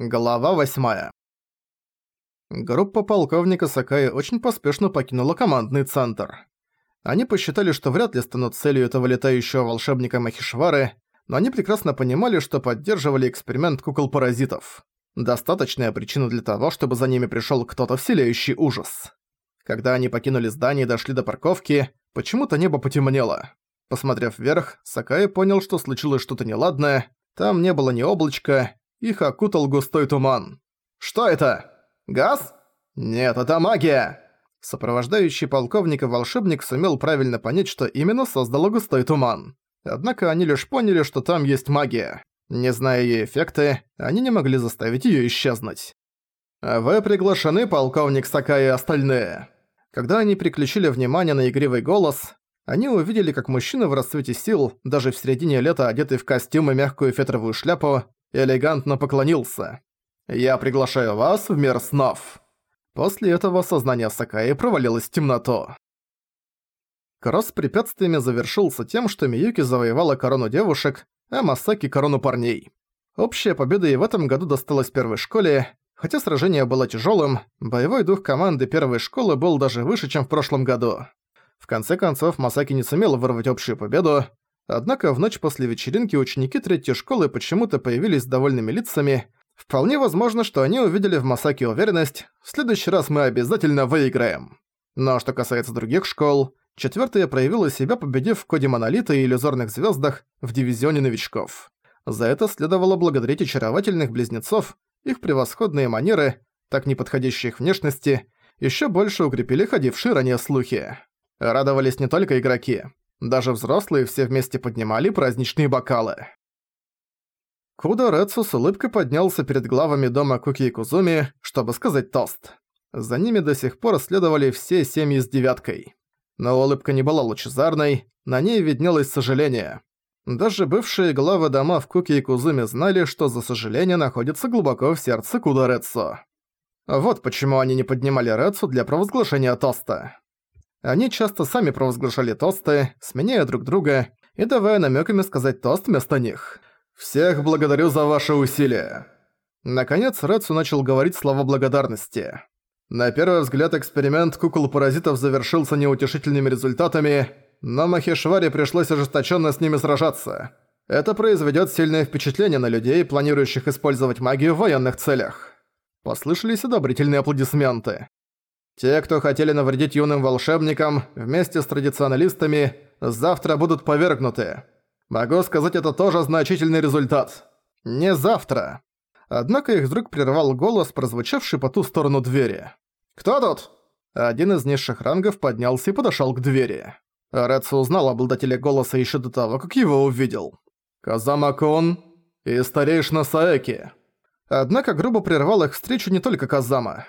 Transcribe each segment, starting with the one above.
Глава 8. Группа полковника Сакаи очень поспешно покинула командный центр. Они посчитали, что вряд ли станут целью этого летающего волшебника Махишвары, но они прекрасно понимали, что поддерживали эксперимент кукол-паразитов. Достаточная причина для того, чтобы за ними пришёл кто-то вселяющий ужас. Когда они покинули здание и дошли до парковки, почему-то небо потемнело. Посмотрев вверх, Сакаи понял, что случилось что-то неладное, там не было ни облачка, их окутал густой туман. «Что это? Газ? Нет, это магия!» Сопровождающий полковника волшебник сумел правильно понять, что именно создало густой туман. Однако они лишь поняли, что там есть магия. Не зная её эффекты, они не могли заставить её исчезнуть. «Вы приглашены, полковник Сака и остальные». Когда они переключили внимание на игривый голос, они увидели, как мужчина в расцвете сил, даже в середине лета одетый в костюм и мягкую фетровую шляпу, элегантно поклонился. «Я приглашаю вас в мир снов». После этого сознание Сакаи провалилось в темноту. Кросс с препятствиями завершился тем, что Миюки завоевала корону девушек, а Масаки – корону парней. Общая победа и в этом году досталась первой школе. Хотя сражение было тяжелым, боевой дух команды первой школы был даже выше, чем в прошлом году. В конце концов, Масаки не сумела вырвать общую победу, Однако в ночь после вечеринки ученики третьей школы почему-то появились с довольными лицами. Вполне возможно, что они увидели в Масаке уверенность «в следующий раз мы обязательно выиграем». Но что касается других школ, четвертая проявила себя, победив в коде Монолита и Иллюзорных Звездах в дивизионе новичков. За это следовало благодарить очаровательных близнецов, их превосходные манеры, так не подходящие их внешности, еще больше укрепили ходившие ранее слухи. Радовались не только игроки. Даже взрослые все вместе поднимали праздничные бокалы. Куда Рэдсу с улыбкой поднялся перед главами дома Куки и Кузуми, чтобы сказать тост. За ними до сих пор следовали все семьи с девяткой. Но улыбка не была лучезарной, на ней виднелось сожаление. Даже бывшие главы дома в Куки и Кузуми знали, что за сожаление находится глубоко в сердце Куда Рэдсу. Вот почему они не поднимали Рэдсу для провозглашения тоста. Они часто сами провозглашали тосты, сменяя друг друга и давая намеками сказать тост вместо них. «Всех благодарю за ваши усилия». Наконец Рэдсу начал говорить слова благодарности. На первый взгляд эксперимент кукол-паразитов завершился неутешительными результатами, но Махешваре пришлось ожесточенно с ними сражаться. Это произведет сильное впечатление на людей, планирующих использовать магию в военных целях. Послышались одобрительные аплодисменты. Те, кто хотели навредить юным волшебникам, вместе с традиционалистами, завтра будут повергнуты. Могу сказать, это тоже значительный результат. Не завтра. Однако их вдруг прервал голос, прозвучавший по ту сторону двери. «Кто тут?» Один из низших рангов поднялся и подошёл к двери. Рэдсу узнал обладателя голоса ещё до того, как его увидел. «Казама-кун и старейшина Саэки». Однако грубо прервал их встречу не только Казама.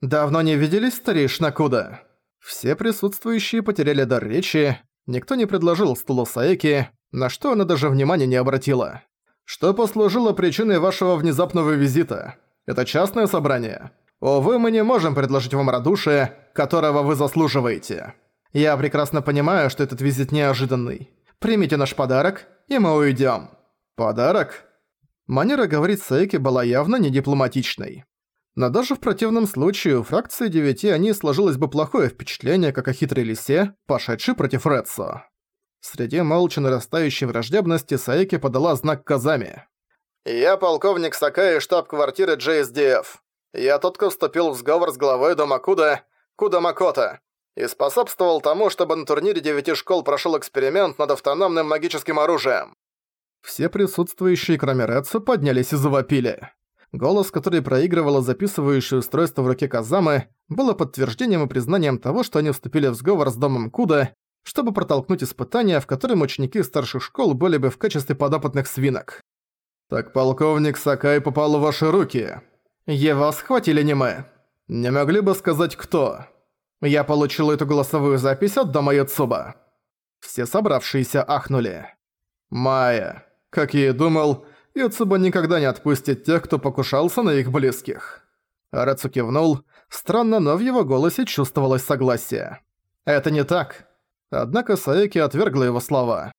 «Давно не виделись, старейшина Куда?» Все присутствующие потеряли дар речи, никто не предложил стулу Саеки, на что она даже внимания не обратила. «Что послужило причиной вашего внезапного визита? Это частное собрание. Увы, мы не можем предложить вам радушие, которого вы заслуживаете. Я прекрасно понимаю, что этот визит неожиданный. Примите наш подарок, и мы уйдем. «Подарок?» Манера говорить Саеки была явно не дипломатичной. Но даже в противном случае у фракции девяти они сложилось бы плохое впечатление, как о хитрой лисе, пошедшей против Редсо. Среди молча нарастающей враждебности Саеки подала знак Казами. «Я полковник Сакаи штаб-квартиры JSDF. Я тот, кто вступил в сговор с главой дома Куда, Куда Макота, и способствовал тому, чтобы на турнире девяти школ прошел эксперимент над автономным магическим оружием». Все присутствующие, кроме Редсо, поднялись и завопили. Голос, который проигрывало записывающее устройство в руке Казамы, было подтверждением и признанием того, что они вступили в сговор с домом Куда, чтобы протолкнуть испытания, в котором ученики старших школ были бы в качестве подопытных свинок. «Так полковник Сакай попал в ваши руки. Его схватили не мы. Не могли бы сказать, кто? Я получил эту голосовую запись от дома Яцуба». Все собравшиеся ахнули. «Майя, как я и думал, Юцуба никогда не отпустит тех, кто покушался на их близких. Арацу кивнул. Странно, но в его голосе чувствовалось согласие. Это не так. Однако Саеки отвергла его слова.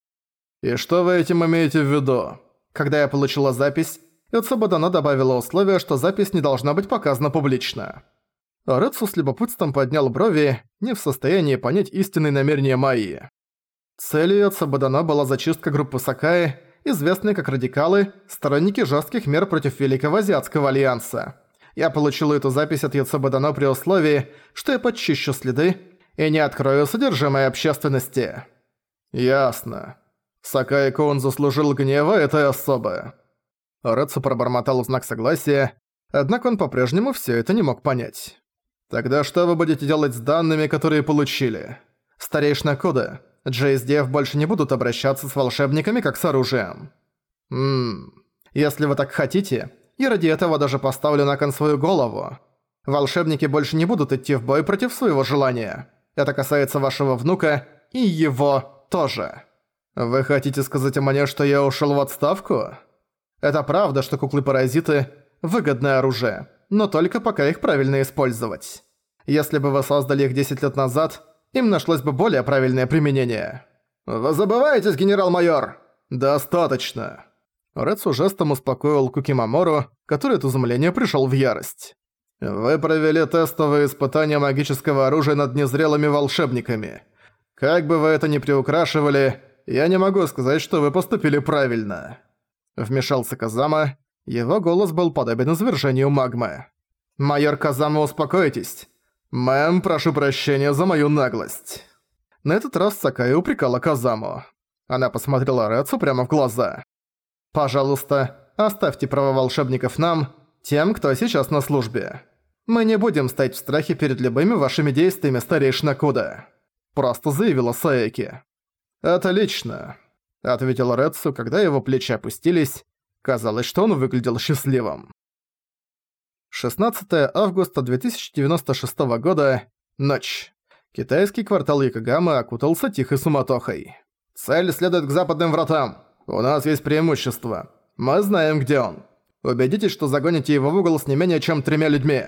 «И что вы этим имеете в виду? Когда я получила запись, Юцубадана добавила условие, что запись не должна быть показана публично. Рэцу с любопытством поднял брови, не в состоянии понять истинные намерения Майи. Целью Юцубадана была зачистка группы Сакаи, известной как радикалы, сторонники жестких мер против Великого Азиатского Альянса. Я получил эту запись от Юцубадана при условии, что я подчищу следы и не открою содержимое общественности. Ясно. Сакаи-кун заслужил гнева этой особы. Рэцу пробормотал в знак согласия, однако он по-прежнему всё это не мог понять. «Тогда что вы будете делать с данными, которые получили?» «Старейшина Кода, JSDF больше не будут обращаться с волшебниками, как с оружием». «Ммм, если вы так хотите, я ради этого даже поставлю на кон свою голову. Волшебники больше не будут идти в бой против своего желания. Это касается вашего внука и его тоже». «Вы хотите сказать мне, что я ушёл в отставку?» Это правда, что куклы-паразиты – выгодное оружие, но только пока их правильно использовать. Если бы вы создали их 10 лет назад, им нашлось бы более правильное применение. «Вы забываетесь, генерал-майор?» «Достаточно». Рэцу жестом успокоил Кукимамору, который от изумления пришёл в ярость. «Вы провели тестовые испытания магического оружия над незрелыми волшебниками. Как бы вы это ни приукрашивали, я не могу сказать, что вы поступили правильно». Вмешался Казама. Его голос был подобен извержению магмы. «Майор Казама, успокойтесь. Мэм, прошу прощения за мою наглость». На этот раз Сакая упрекала Казаму. Она посмотрела Рэцу прямо в глаза. «Пожалуйста, оставьте права волшебников нам, тем, кто сейчас на службе. Мы не будем стоять в страхе перед любыми вашими действиями, старейшина Куда», просто заявила Саеки. «Отлично. — ответил Рэдсу, когда его плечи опустились. Казалось, что он выглядел счастливым. 16 августа 2096 года. Ночь. Китайский квартал Якогама окутался тихой суматохой. «Цель следует к западным вратам. У нас есть преимущество. Мы знаем, где он. Убедитесь, что загоните его в угол с не менее чем тремя людьми».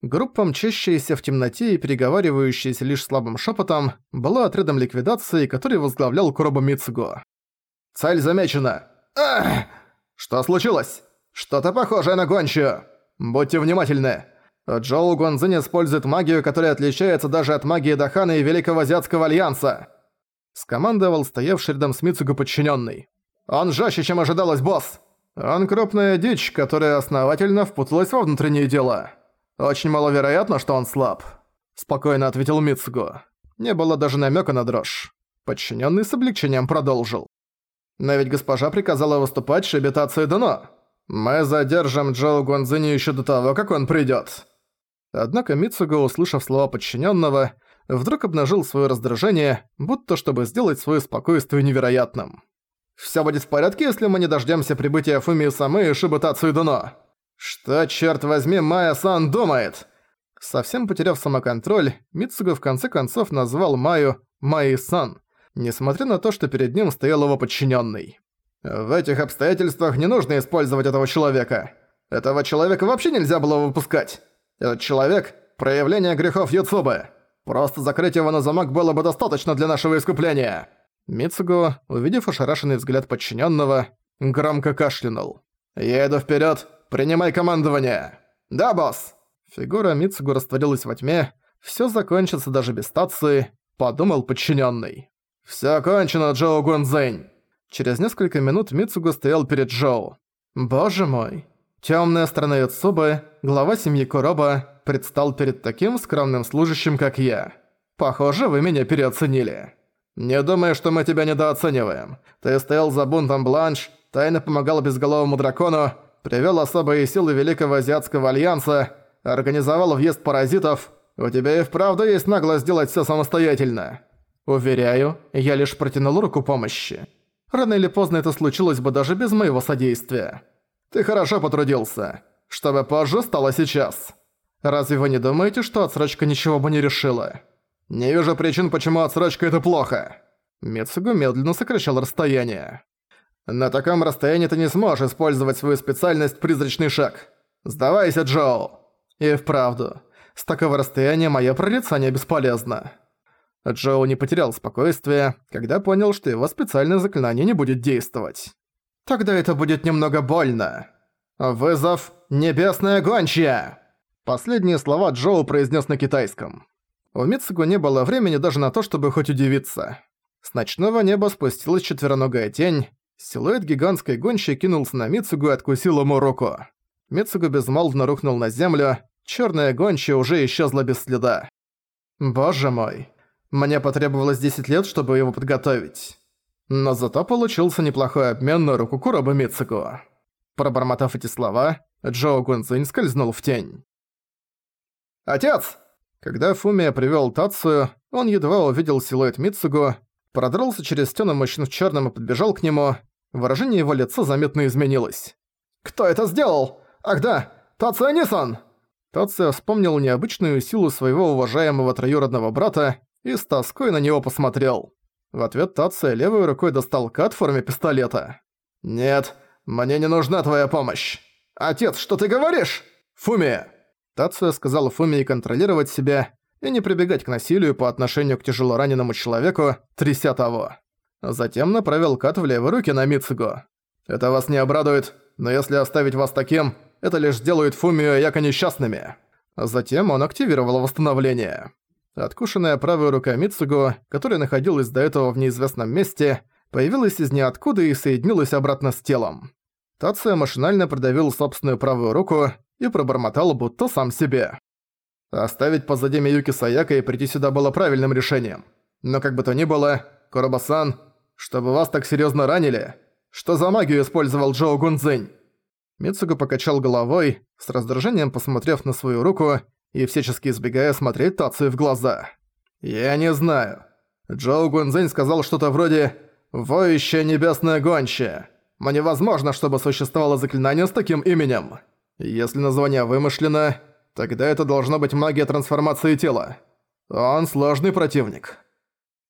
Группа, мчащаяся в темноте и переговаривающаяся лишь слабым шепотом, была отрядом ликвидации, который возглавлял Куроба Мицуго. «Цель замечена!» Ах! «Что случилось?» «Что-то похожее на гончую!» «Будьте внимательны!» Джоу Гонзин использует магию, которая отличается даже от магии Дахана и Великого Азиатского Альянса!» Скомандовал стоявший рядом с Мицуго подчиненный. «Он жестче, чем ожидалось, босс!» «Он крупная дичь, которая основательно впуталась во внутренние дела». «Очень маловероятно, что он слаб», — спокойно ответил Мицуго. Не было даже намека на дрожь. Подчиненный с облегчением продолжил. «Но ведь госпожа приказала выступать Шибитацию Дано. Мы задержим Джоу Гуанзини еще до того, как он придет. Однако Мицуго, услышав слова подчиненного, вдруг обнажил свое раздражение, будто чтобы сделать свое спокойствие невероятным. «Всё будет в порядке, если мы не дождёмся прибытия Фумии Самы и Шибутацию Дано?» «Что, черт возьми, Майя-сан думает?» Совсем потеряв самоконтроль, Митсуга в конце концов назвал Майю Майи-сан, несмотря на то, что перед ним стоял его подчиненный. В этих обстоятельствах не нужно использовать этого человека. Этого человека вообще нельзя было выпускать. Этот человек – проявление грехов Юцубы. Просто закрыть его на замок было бы достаточно для нашего искупления. Мицуго, увидев ошарашенный взгляд подчиненного, громко кашлянул. «Я иду вперед, «Принимай командование!» «Да, босс!» Фигура Мицугу растворилась во тьме. «Всё закончится даже без стации», — подумал подчинённый. «Всё кончено, Джоу Гунзэнь!» Через несколько минут Мицугу стоял перед Джоу. «Боже мой!» Тёмная сторона Юцубы, глава семьи Куроба, предстал перед таким скромным служащим, как я. Похоже, вы меня переоценили. Не думаю, что мы тебя недооцениваем. Ты стоял за бунтом Бланш, тайно помогал безголовому дракону, привел особые силы Великого Азиатского Альянса, организовал въезд паразитов. У тебя и вправду есть наглость сделать все самостоятельно. Уверяю, я лишь протянул руку помощи. Рано или поздно это случилось бы даже без моего содействия. Ты хорошо потрудился. Чтобы позже стало сейчас. Разве вы не думаете, что отсрочка ничего бы не решила? Не вижу причин, почему отсрочка это плохо. Мецугу медленно сокращал расстояние. На таком расстоянии ты не сможешь использовать свою специальность «Призрачный шаг». Сдавайся, Джоу. И вправду, с такого расстояния мое прорицание бесполезно. Джоу не потерял спокойствие, когда понял, что его специальное заклинание не будет действовать. Тогда это будет немного больно. «Вызов Небесная Гончая!» Последние слова Джоу произнес на китайском. У Мицугу не было времени даже на то, чтобы хоть удивиться. С ночного неба спустилась четвероногая тень, силуэт гигантской гончей кинулся на Мицугу и откусил ему руку. Мицугу безмолвно рухнул на землю, черная гончая уже исчезла без следа. Боже мой, мне потребовалось 10 лет, чтобы его подготовить. Но зато получился неплохой обмен на руку Куроба Мицугу. Пробормотав эти слова, Джоу Гунзинь скользнул в тень. «Отец!» Когда Фумия привёл Тацию, он едва увидел силуэт Мицугу, продрался через стену мужчин в чёрном и подбежал к нему. Выражение его лица заметно изменилось. «Кто это сделал? Ах да, Тация Нисан!» Тация вспомнил необычную силу своего уважаемого троюродного брата и с тоской на него посмотрел. В ответ Тация левой рукой достал кат в форме пистолета. «Нет, мне не нужна твоя помощь. Отец, что ты говоришь? Фумия!» Тация сказал Фумии контролировать себя и не прибегать к насилию по отношению к тяжелораненому человеку, тряся того. Затем направил кат в левой руке на Мицугу. «Это вас не обрадует, но если оставить вас таким, это лишь сделает Фумию и Яко несчастными». Затем он активировал восстановление. Откушенная правая рука Мицугу, которая находилась до этого в неизвестном месте, появилась из ниоткуда и соединилась обратно с телом. Тация машинально продавил собственную правую руку и пробормотал будто сам себе. Оставить позади Миюки Саяка и прийти сюда было правильным решением. Но как бы то ни было, Коробасан, чтобы вас так серьезно ранили, что за магию использовал Джоу Гунзинь? Мицуга покачал головой, с раздражением посмотрев на свою руку и всячески избегая смотреть Тацию в глаза. «Я не знаю. Джоу Гунзинь сказал что-то вроде «Воющая небесная гончая». Мне возможно, чтобы существовало заклинание с таким именем». Если название вымышлено, тогда это должно быть магия трансформации тела. Он сложный противник.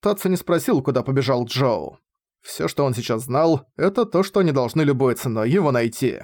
Татсу не спросил, куда побежал Джоу. Всё, что он сейчас знал, это то, что они должны любой ценой его найти.